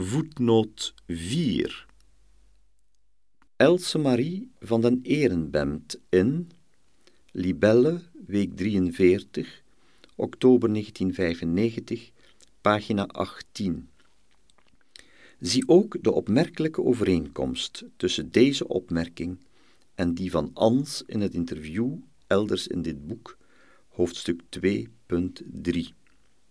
Voetnoot 4 Else Marie van den Ehrenbemt in Libelle, week 43, oktober 1995, pagina 18. Zie ook de opmerkelijke overeenkomst tussen deze opmerking en die van Ans in het interview elders in dit boek, hoofdstuk 2.3.